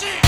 City!